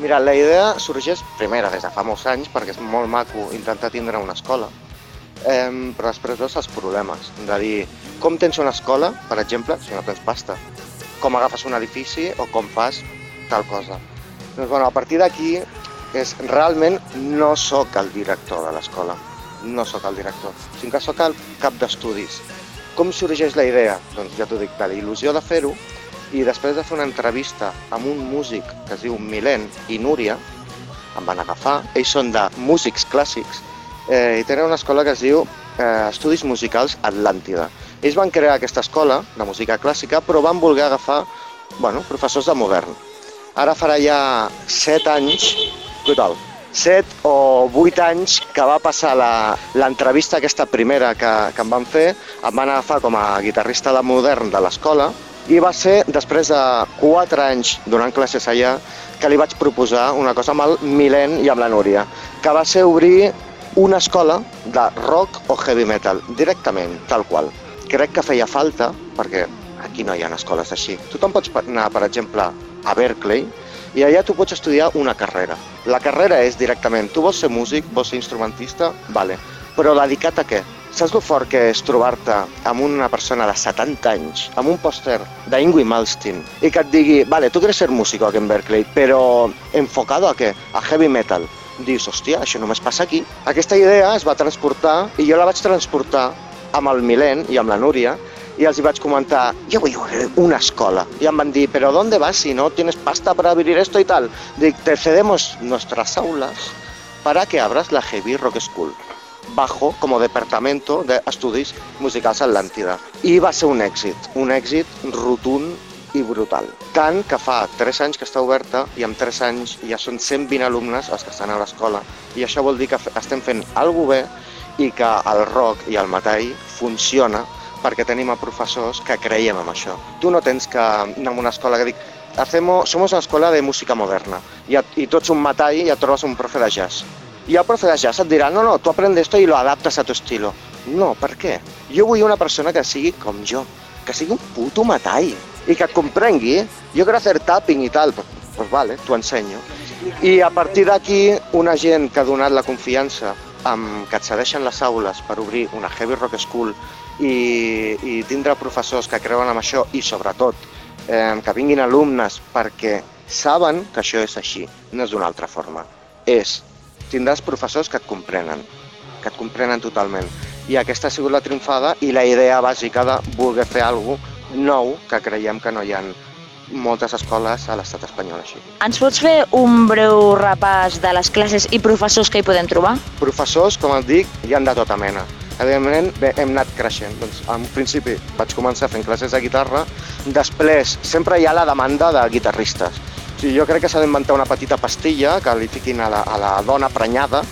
Mira, la idea sorgeix primera des de fa molts anys perquè és molt maco intentar tindre una escola, eh, però després veus els problemes de dir com tens una escola, per exemple, si no tens pasta, com agafes un edifici o com fas tal cosa. Doncs, bueno, a partir d'aquí és realment no sóc el director de l'escola no sóc el director, sinó que sóc el cap d'estudis. Com sorgeix la idea? Doncs ja t'ho dic, de la il·lusió de fer-ho i després de fer una entrevista amb un músic que es diu Milen i Núria, em van agafar, ells són de músics clàssics eh, i tenen una escola que es diu eh, Estudis Musicals Atlàntida. Ells van crear aquesta escola de música clàssica però van voler agafar bueno, professors de modern. Ara farà ja set anys, total, 7 o 8 anys que va passar l'entrevista aquesta primera que, que em van fer, em van agafar com a guitarrista de modern de l'escola i va ser després de 4 anys donant classes allà que li vaig proposar una cosa amb el Milen i amb la Núria, que va ser obrir una escola de rock o heavy metal, directament, tal qual. Crec que feia falta, perquè aquí no hi ha escoles així. Tothom pots anar, per exemple, a Berkeley, i allà tu pots estudiar una carrera. La carrera és directament, tu vols ser músic, vols ser instrumentista, vale, però dedicat a què? Saps lo fort que és trobar-te amb una persona de 70 anys, amb un pòster d'Ingui Malmsteen, i que et digui, vale, tu quieres ser músico aquí en Berkeley, però enfocado a què? A heavy metal. Dius, hòstia, això només passa aquí. Aquesta idea es va transportar i jo la vaig transportar amb el Milen i amb la Núria y els hi vaig comentar, voy a una escola. Y em van dir, pero ¿dónde vas si no tienes pasta para abrir esto y tal? Dic, te cedemos nuestras aulas para que abras la Heavy Rock School bajo como departamento d'estudis musicals Atlàntida. I va ser un èxit, un èxit rotund i brutal. Tant que fa 3 anys que està oberta i en 3 anys ja són 120 alumnes els que estan a l'escola i això vol dir que estem fent alguna bé i que el rock i el metall funciona perquè tenim a professors que creiem en això. Tu no tens que anar a una escola que dic hacemos, somos una escola de música moderna i, i tu ets un metall i et trobes un profe de jazz. I el profe de jazz et dirà, no, no, tu aprendes esto i lo adaptes a tu estilo. No, per què? Jo vull una persona que sigui com jo, que sigui un puto metall i que et comprengui. Jo quiero hacer tapping i tal, pues, pues vale, t'ho ensenyo. I a partir d'aquí, una gent que ha donat la confiança amb que et cedeixen les aules per obrir una Heavy Rock School i, i tindre professors que creuen en això i, sobretot, eh, que vinguin alumnes perquè saben que això és així, no és d'una altra forma. És, tindràs professors que et comprenen, que et comprenen totalment. I aquesta ha sigut la triomfada i la idea bàsica de voler fer alguna cosa nou que creiem que no hi ha moltes escoles a l'estat espanyol així. Ens pots fer un breu repàs de les classes i professors que hi podem trobar? Professors, com et dic, hi han de tota mena. Evidentment, bé, hem anat creixent. Doncs, en principi vaig començar fent classes de guitarra, després sempre hi ha la demanda de guitarristes. O sigui, jo crec que s'ha d'inventar una petita pastilla que li fiquin a la, a la dona prenyada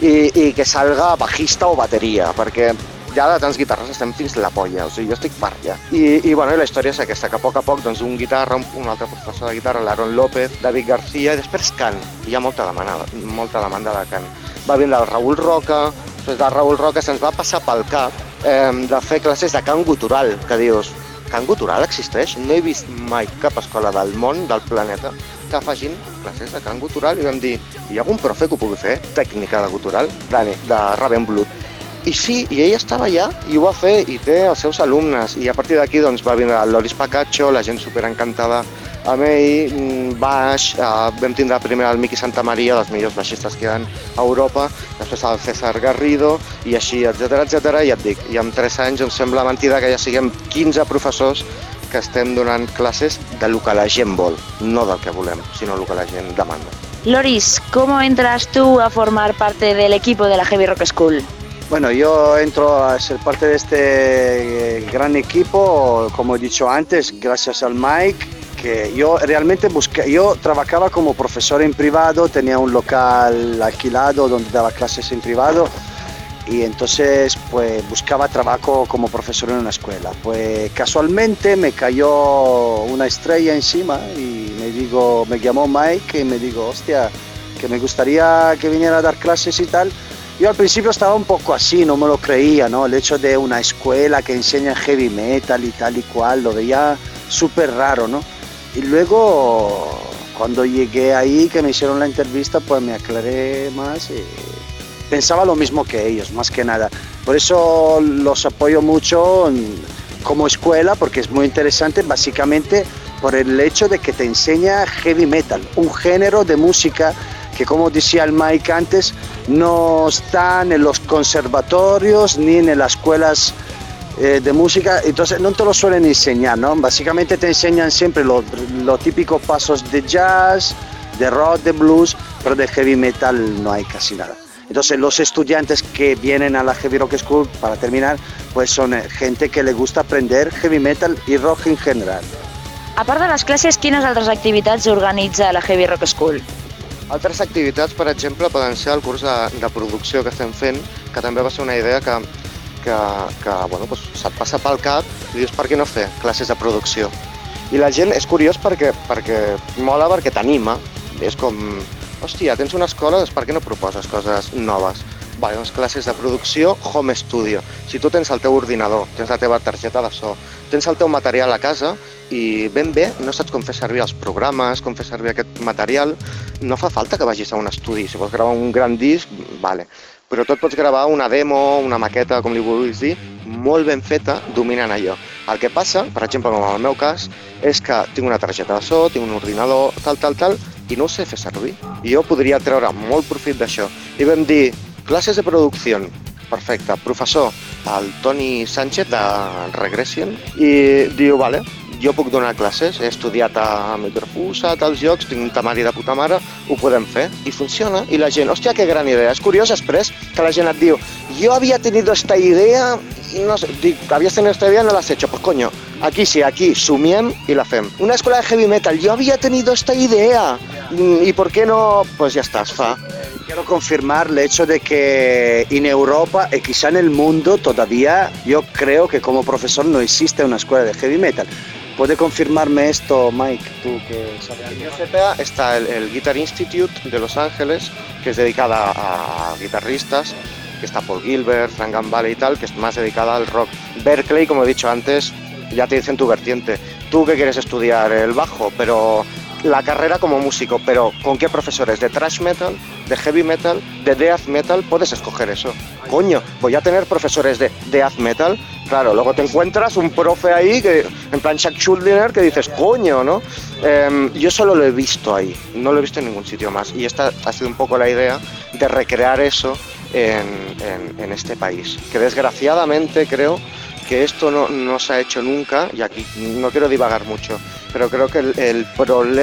i, i que salga bajista o bateria, perquè ja de tants guitarres estem fins la polla, o sigui, jo estic per ja. I, i, bueno, i la història és aquesta, que a poc a poc, doncs, un guitarra, un, altre professor de guitarra, l'Aaron López, David García, i després cant. Hi ha molta demanda, molta demanda de cant. Va vindre el Raül Roca, després del Raül Roca se'ns va passar pel cap eh, de fer classes de cant gutural, que dius, cant gutural existeix? No he vist mai cap escola del món, del planeta, que facin classes de cant gutural i vam dir, hi ha algun profe que ho pugui fer? Tècnica de gutural? Dani, de Ravenblut i sí, i ell estava allà i ho va fer i té els seus alumnes i a partir d'aquí doncs, va vindre el Loris Pacaccio, la gent super encantada amb ell, mm, baix, eh, vam tindre primer el Miqui Santa Maria, dels millors baixistes que hi ha a Europa, després el César Garrido i així, etc etc. i et dic, i en 3 anys em sembla mentida que ja siguem 15 professors que estem donant classes de lo que la gent vol, no del que volem, sinó del que la gent demanda. Loris, ¿cómo entras tú a formar parte del equipo de la Heavy Rock School? Bueno, yo entro a ser parte de este eh, gran equipo, como he dicho antes, gracias al Mike, que yo realmente busqué, yo trabajaba como profesor en privado, tenía un local alquilado donde daba clases en privado y entonces pues buscaba trabajo como profesor en una escuela. Pues casualmente me cayó una estrella encima y me digo, me llamó Mike y me digo, hostia, que me gustaría que viniera a dar clases y tal. Yo al principio estaba un poco así, no me lo creía, ¿no? El hecho de una escuela que enseña heavy metal y tal y cual, lo veía súper raro, ¿no? Y luego, cuando llegué ahí, que me hicieron la entrevista, pues me aclaré más pensaba lo mismo que ellos, más que nada. Por eso los apoyo mucho como escuela, porque es muy interesante, básicamente por el hecho de que te enseña heavy metal, un género de música que como decía el Mike antes, no están en los conservatorios ni en las escuelas eh, de música, entonces no te lo suelen enseñar, ¿no? Básicamente te enseñan siempre los típicos pasos de jazz, de rock, de blues, pero de heavy metal no hay casi nada. Entonces los estudiantes que vienen a la Heavy Rock School, para terminar, pues son eh, gente que le gusta aprender heavy metal y rock en general. Aparte de las clases, quines altres activitats organitza la Heavy Rock School? Altres activitats, per exemple, poden ser el curs de, de producció que estem fent, que també va ser una idea que, que, que bueno, doncs se't passa pel cap i dius per què no fer classes de producció. I la gent és curiós perquè, perquè mola perquè t'anima. És com, hòstia, tens una escola, doncs per què no proposes coses noves? Vale, doncs classes de producció, home studio. Si tu tens el teu ordinador, tens la teva targeta de so, tens el teu material a casa i ben bé no saps com fer servir els programes, com fer servir aquest material, no fa falta que vagis a un estudi. Si vols gravar un gran disc, vale. Però tot pots gravar una demo, una maqueta, com li vulguis dir, molt ben feta, dominant allò. El que passa, per exemple, com en el meu cas, és que tinc una targeta de so, tinc un ordinador, tal, tal, tal, i no ho sé fer servir. I jo podria treure molt profit d'això. I vam dir, classes de producció, perfecte, professor, el Toni Sánchez de Regression, i diu, vale, jo puc donar classes, he estudiat a Microfus, a tals llocs, tinc un temari de puta mare, ho podem fer. I funciona. I la gent, hòstia, que gran idea. És curiós després que la gent et diu, jo havia tenido esta idea, y no sé, dic, habías tenido esta idea, no l'has hecho. Pues coño, Aquí sí, aquí sumiem y la FEM. Una escuela de heavy metal. Yo había tenido esta idea. Mm, ¿Y por qué no? Pues ya estás, fa. Quiero confirmar el hecho de que en Europa y quizá en el mundo todavía yo creo que como profesor no existe una escuela de heavy metal. ¿Puede confirmarme esto, Mike, tú que sabes? En CPA está el, el, Guitar Institute de Los Ángeles, que es dedicada a guitarristas, que está Paul Gilbert, Frank Gambale y tal, que es más dedicada al rock. Berkeley, como he dicho antes, ya te dicen tu vertiente. Tú que quieres estudiar el bajo, pero la carrera como músico, pero ¿con qué profesores? ¿De thrash metal? ¿De heavy metal? ¿De death metal? Puedes escoger eso. Coño, voy a tener profesores de death metal. Claro, luego te encuentras un profe ahí, que, en plan Chuck Schuldiner, que dices, coño, ¿no? Eh, yo solo lo he visto ahí, no lo he visto en ningún sitio más. Y esta ha sido un poco la idea de recrear eso en, en este país. Que desgraciadamente creo que esto no, no, se ha hecho nunca, y aquí no quiero divagar mucho, pero creo que el,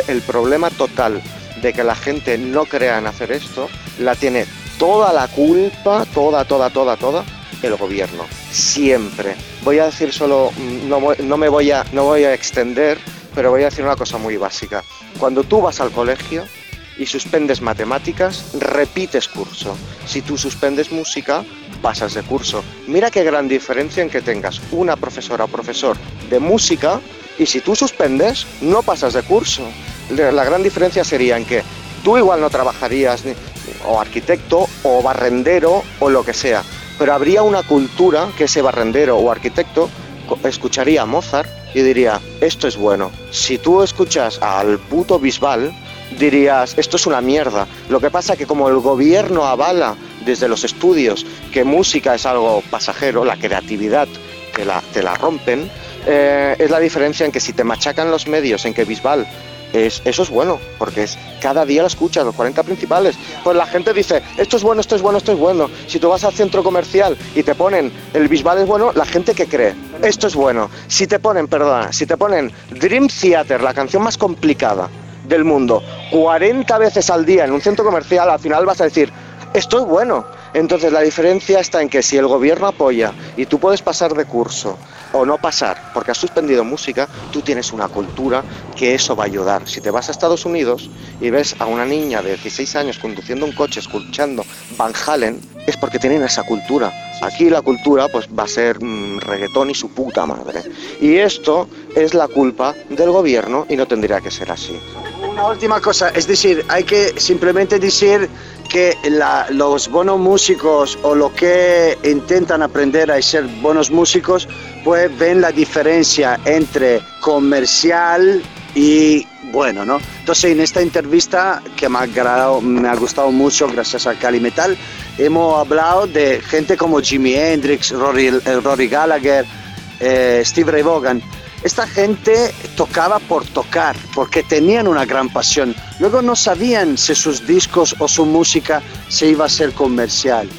el, problema total de que la gente no crea en hacer esto, la tiene toda la culpa, toda, toda, toda, toda, el gobierno. Siempre. Voy a decir solo, no, no, me voy a, no voy a extender, pero voy a decir una cosa muy básica. Cuando tú vas al colegio, y suspendes matemáticas, repites curso. Si tú suspendes música, pasas de curso. Mira qué gran diferencia en que tengas una profesora o profesor de música y si tú suspendes, no pasas de curso. La gran diferencia sería en que tú igual no trabajarías o arquitecto o barrendero o lo que sea, pero habría una cultura que ese barrendero o arquitecto escucharía a Mozart y diría, esto es bueno. Si tú escuchas al puto Bisbal, dirías, esto es una mierda. Lo que pasa es que como el gobierno avala desde los estudios que música es algo pasajero, la creatividad te la, te la rompen, eh, es la diferencia en que si te machacan los medios, en que Bisbal es, eso es bueno, porque es, cada día lo escuchas, los 40 principales. Pues la gente dice, esto es bueno, esto es bueno, esto es bueno. Si tú vas al centro comercial y te ponen el Bisbal es bueno, la gente que cree, esto es bueno. Si te ponen, perdona, si te ponen Dream Theater, la canción más complicada, del mundo 40 veces al día en un centro comercial, al final vas a decir, esto es bueno. Entonces la diferencia está en que si el gobierno apoya y tú puedes pasar de curso o no pasar porque has suspendido música, tú tienes una cultura que eso va a ayudar. Si te vas a Estados Unidos y ves a una niña de 16 años conduciendo un coche escuchando Van Halen, es porque tienen esa cultura. Aquí la cultura pues va a ser mmm, reggaetón y su puta madre. Y esto es la culpa del gobierno y no tendría que ser así. Una última cosa, es decir, hay que simplemente decir que la, los buenos músicos o lo que intentan aprender a ser buenos músicos, pues ven la diferencia entre comercial y bueno, ¿no? Entonces en esta entrevista que me ha, agradado, me ha gustado mucho gracias a Cali Metal, hemos hablado de gente como Jimi Hendrix, Rory, Rory Gallagher, eh, Steve Ray Vaughan, esta gente tocaba por tocar, porque tenían una gran pasión. Luego no sabían si sus discos o su música se iba a ser comercial.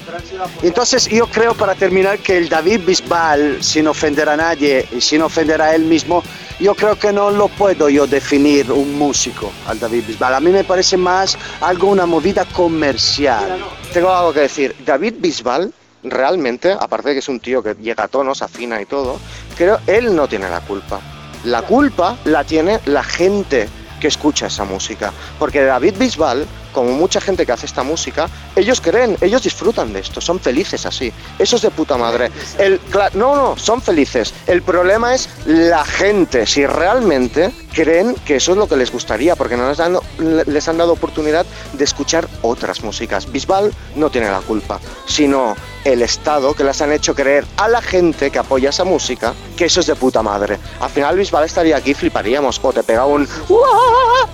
Entonces yo creo para terminar que el David Bisbal, sin ofender a nadie y sin ofender a él mismo, yo creo que no lo puedo yo definir un músico al David Bisbal. A mí me parece más algo, una movida comercial. Tengo algo que decir. David Bisbal realmente, aparte de que es un tío que llega a tonos, afina y todo, creo él no tiene la culpa. La culpa la tiene la gente que escucha esa música. Porque David Bisbal, como mucha gente que hace esta música, ellos creen, ellos disfrutan de esto, son felices así. Eso es de puta madre. El, no, no, son felices. El problema es la gente, si realmente creen que eso es lo que les gustaría, porque no les han, les han dado oportunidad de escuchar otras músicas. Bisbal no tiene la culpa, sino el Estado que les han hecho creer a la gente que apoya esa música que eso es de puta madre. Al final Bisbal estaría aquí, fliparíamos, o te pega un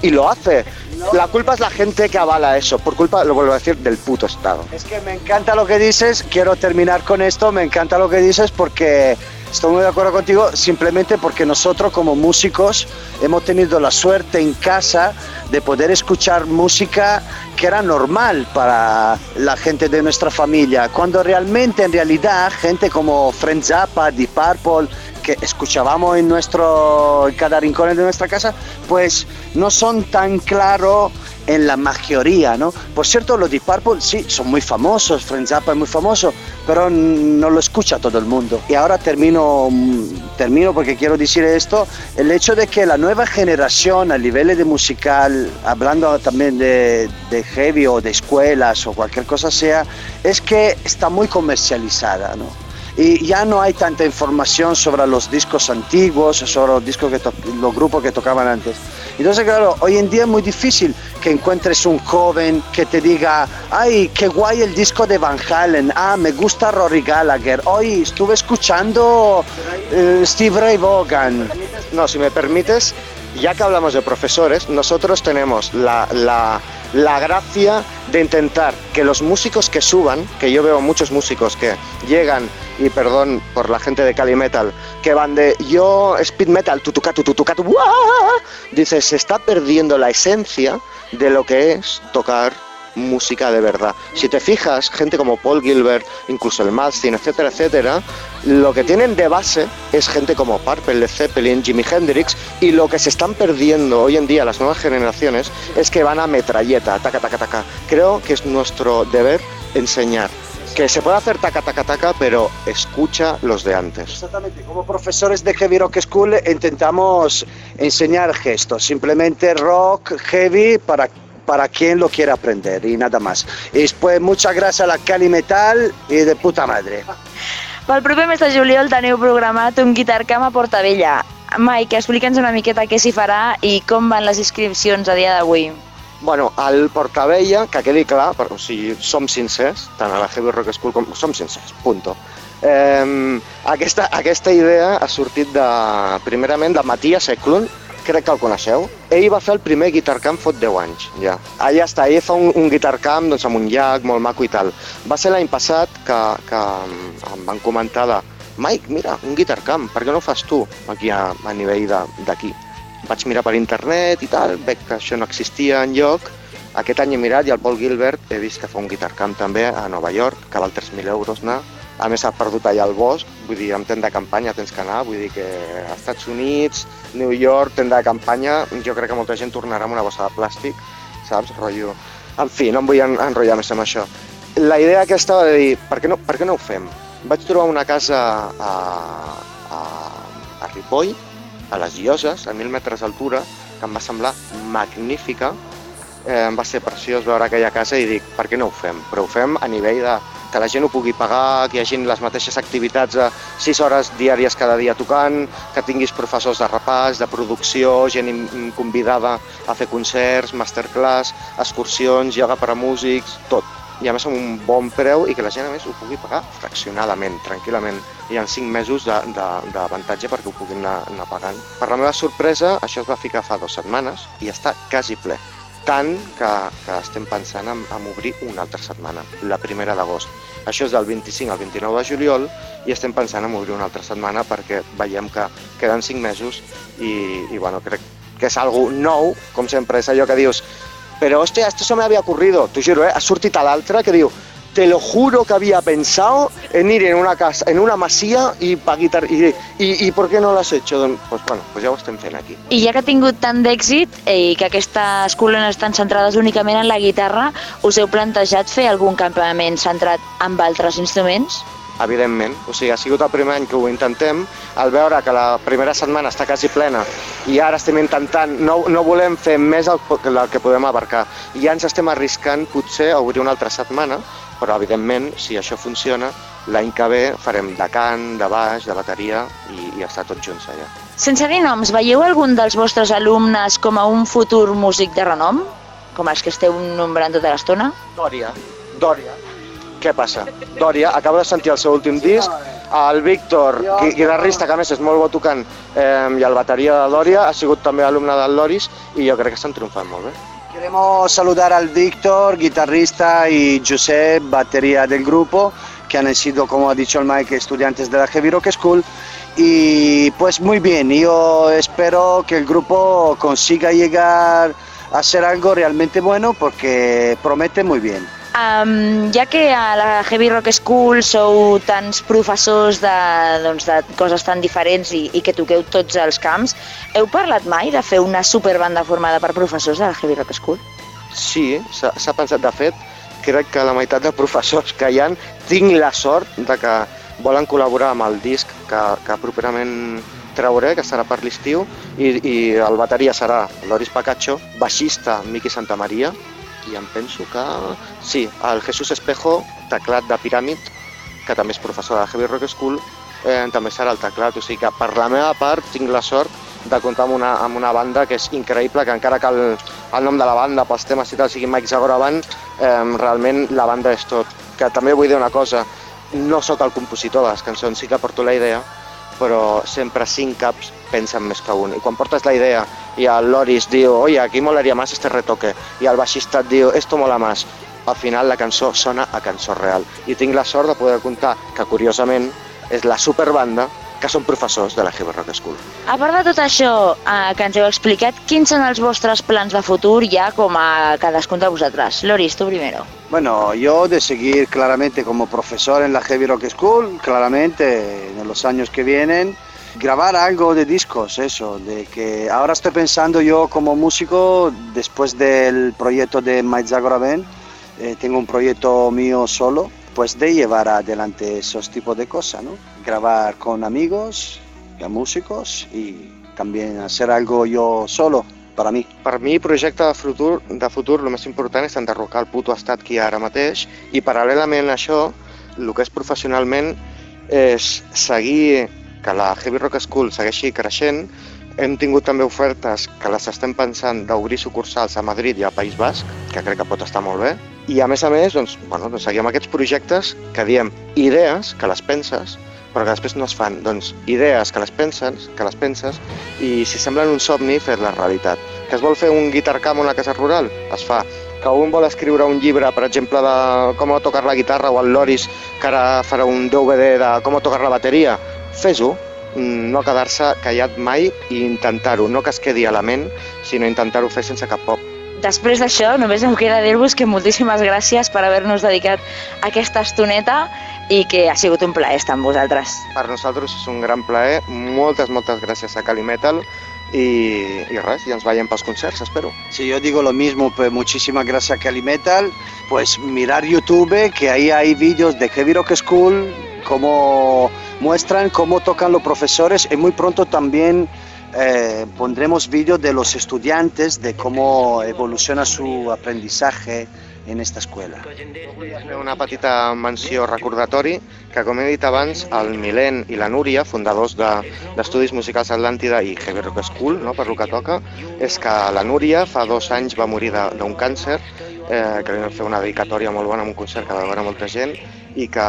y lo hace. La culpa es la gente que avala eso, por culpa, lo vuelvo a decir, del puto Estado. Es que me encanta lo que dices, quiero terminar con esto, me encanta lo que dices porque estoy muy de acuerdo contigo, simplemente porque nosotros como músicos hemos tenido la suerte en casa de poder escuchar música que era normal para la gente de nuestra familia, cuando realmente en realidad gente como Frank Zappa, Deep Purple, que escuchábamos en nuestro en cada rincón de nuestra casa, pues no son tan claros en la mayoría, ¿no? Por cierto, los Deep Purple sí, son muy famosos, Frank Zappa es muy famoso, pero no lo escucha todo el mundo. Y ahora termino, mm, termino porque quiero decir esto, el hecho de que la nueva generación a nivel de musical, hablando también de heavy o de escuelas o cualquier cosa sea, es que está muy comercializada, ¿no? Y ya no hay tanta información sobre los discos antiguos, sobre los discos que los grupos que tocaban antes. Entonces, claro, hoy en día es muy difícil que encuentres un joven que te diga, ay, qué guay el disco de Van Halen, ah, me gusta Rory Gallagher, hoy estuve escuchando uh, Steve Ray Vaughan. No, si me permites, ya que hablamos de profesores, nosotros tenemos la, la, gracia de intentar que los músicos que suban, que yo veo muchos músicos que llegan, y perdón por la gente de Cali Metal, que van de yo speed metal, tutucatu, tutucatu, dice, se está perdiendo la esencia de lo que es tocar música de verdad. Si te fijas, gente como Paul Gilbert, incluso el Malzin, etcétera, etcétera, lo que tienen de base es gente como Purple, Led Zeppelin, Jimi Hendrix, y lo que se están perdiendo hoy en día las nuevas generaciones es que van a metralleta, taca, taca, taca. Creo que es nuestro deber enseñar que se puede hacer taca, taca, taca, pero escucha los de antes. Exactamente, como profesores de Heavy Rock School intentamos enseñar gestos, simplemente rock, heavy, para para quien lo quiera aprender y nada más. Y después muchas gracias a la Cali Metal y de puta madre. Pel proper mes de juliol teniu programat un Guitar Camp a Portavella. Mike, explica'ns una miqueta què s'hi farà i com van les inscripcions a dia d'avui. Bueno, al Portavella, que quedi clar, però, o sigui, som sincers, tant a la Heavy Rock School com... Som sincers, punto. Eh, aquesta, aquesta idea ha sortit de, primerament de Matías Eklund, crec que el coneixeu. Ell va fer el primer Guitar Camp fot 10 anys, ja. Allà està, ell fa un, un Guitar Camp doncs, amb un llac molt maco i tal. Va ser l'any passat que, que em van comentar de Mike, mira, un Guitar Camp, per què no fas tu aquí a, a nivell d'aquí? Vaig mirar per internet i tal, veig que això no existia en lloc. Aquest any he mirat i el Paul Gilbert he vist que fa un Guitar Camp també a Nova York, que val 3.000 euros anar a més ha perdut allà el bosc, vull dir, amb tenda de campanya tens que anar, vull dir que als Estats Units, New York, tenda de campanya, jo crec que molta gent tornarà amb una bossa de plàstic, saps, rotllo... En fi, no em vull enrotllar més amb això. La idea aquesta va dir, per què no, per què no ho fem? Vaig trobar una casa a, a, a Ripoll, a les Lloses, a 1.000 metres d'altura, que em va semblar magnífica, eh, em va ser preciós veure aquella casa i dic, per què no ho fem? Però ho fem a nivell de que la gent ho pugui pagar, que hi hagin les mateixes activitats a 6 hores diàries cada dia tocant, que tinguis professors de repàs, de producció, gent convidada a fer concerts, masterclass, excursions, ioga per a músics, tot. I a més amb un bon preu i que la gent a més ho pugui pagar fraccionadament, tranquil·lament. Hi ha 5 mesos d'avantatge perquè ho puguin anar, anar pagant. Per la meva sorpresa, això es va ficar fa dues setmanes i està quasi ple tant que, que estem pensant en, en obrir una altra setmana, la primera d'agost. Això és del 25 al 29 de juliol i estem pensant en obrir una altra setmana perquè veiem que queden 5 mesos i, i bueno, crec que és algo nou, com sempre, és allò que dius però, hòstia, esto se me había ocurrido, t'ho juro, eh? ha sortit a l'altre que diu te lo juro que había pensado en ir en una casa, en una masía y para guitar y, y, y ¿por qué no lo has hecho? Pues bueno, pues ja ho estem fent aquí. I ja que ha tingut tant d'èxit eh, i que aquestes escoles estan centrades únicament en la guitarra, us heu plantejat fer algun campament centrat en altres instruments? evidentment. O sigui, ha sigut el primer any que ho intentem, al veure que la primera setmana està quasi plena i ara estem intentant, no, no volem fer més el, el que podem abarcar. I ja ens estem arriscant potser a obrir una altra setmana però evidentment, si això funciona, l'any que ve farem de cant, de baix, de bateria i, i estar tots junts allà. Sense dir noms, veieu algun dels vostres alumnes com a un futur músic de renom? Com els que esteu nombrant tota l'estona? Dòria, Dòria. Què passa? Dòria acaba de sentir el seu últim disc, el Víctor, guitarrista que a més és molt bo tocant, eh, i el bateria de Dòria, ha sigut també alumne del Loris i jo crec que estan triomfant molt bé. Queremos saludar al Víctor, guitarrista, y Josep, batería del grupo, que han sido, como ha dicho el Mike, estudiantes de la Heavy Rock School. Y pues muy bien, yo espero que el grupo consiga llegar a hacer algo realmente bueno porque promete muy bien. Um, ja que a la Heavy Rock School sou tants professors de, doncs, de coses tan diferents i, i que toqueu tots els camps, heu parlat mai de fer una superbanda formada per professors de la Heavy Rock School? sí, s'ha pensat. De fet, crec que la meitat de professors que hi han tinc la sort de que volen col·laborar amb el disc que, que properament trauré, que serà per l'estiu, i, i el bateria serà Loris Pacaccio, baixista Miqui Santamaria, i em penso que... Sí, el Jesús Espejo, teclat de Piràmid, que també és professor de Heavy Rock School, eh, també serà el teclat. O sigui que per la meva part tinc la sort de comptar amb una, amb una banda que és increïble, que encara que el, el nom de la banda pels temes i tal sigui Mike Zagora Band, eh, realment la banda és tot. Que també vull dir una cosa, no sóc el compositor de les cançons, sí que porto la idea, però sempre cinc caps pensen més que un. I quan portes la idea i el Loris diu, oye, aquí molaria más este retoque, i el baixista et diu, esto mola más, al final la cançó sona a cançó real. I tinc la sort de poder comptar que, curiosament, és la superbanda que són professors de la Heavy Rock School. A part de tot això eh, que ens heu explicat, quins són els vostres plans de futur ja com a cadascun de vosaltres? Loris, tu primero. Bueno, yo de seguir claramente como profesor en la Heavy Rock School, claramente en los años que vienen, grabar algo de discos, eso, de que ahora estoy pensando yo como músico, después del proyecto de Mike Zagora Band, eh, tengo un proyecto mío solo, pues de llevar adelante esos tipos de cosas, ¿no? Grabar con amigos, músicos y también hacer algo yo solo, per mi. Per mi, projecte de futur, de futur, el més important és enderrocar el puto estat que hi ha ara mateix i paral·lelament a això, el que és professionalment és seguir que la Heavy Rock School segueixi creixent. Hem tingut també ofertes que les estem pensant d'obrir sucursals a Madrid i a País Basc, que crec que pot estar molt bé. I a més a més, doncs, bueno, doncs seguim aquests projectes que diem idees, que les penses, però que després no es fan. Doncs idees que les penses, que les penses, i si semblen un somni, fer-les realitat. Que es vol fer un guitar camp a una casa rural? Es fa. Que un vol escriure un llibre, per exemple, de com tocar la guitarra, o el Loris, que ara farà un DVD de com tocar la bateria? Fes-ho, mm, no quedar-se callat mai i intentar-ho, no que es quedi a la ment, sinó intentar-ho fer sense cap por. Després d'això, només em queda dir-vos que moltíssimes gràcies per haver-nos dedicat aquesta estoneta i que ha sigut un plaer estar amb vosaltres. Per nosaltres és un gran plaer. Moltes, moltes gràcies a Cali Metal y, y res, y ens veiem pels concerts, espero. Sí, yo digo lo mismo, pues muchísimas gracias a Cali Metal. Pues mirar YouTube, que ahí hay vídeos de Heavy Rock School, cómo muestran cómo tocan los profesores. Y muy pronto también eh, pondremos vídeos de los estudiantes, de cómo evoluciona su aprendizaje en esta escuela. Una petita menció recordatori que, com he dit abans, el Milen i la Núria, fundadors d'Estudis de, Musicals Atlàntida i Heavy Rock School, no, per lo que toca, és que la Núria fa dos anys va morir d'un càncer, eh, que vam fer una dedicatòria molt bona en un concert que va veure molta gent, i que,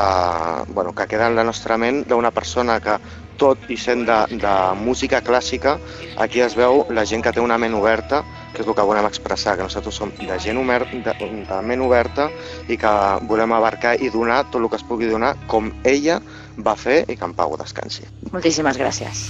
bueno, que queda en la nostra ment d'una persona que tot i sent de, de música clàssica, aquí es veu la gent que té una ment oberta, que és el que volem expressar, que nosaltres som de gent omer, de, de ment oberta i que volem abarcar i donar tot el que es pugui donar com ella va fer i que en Pau descansi. Moltíssimes gràcies.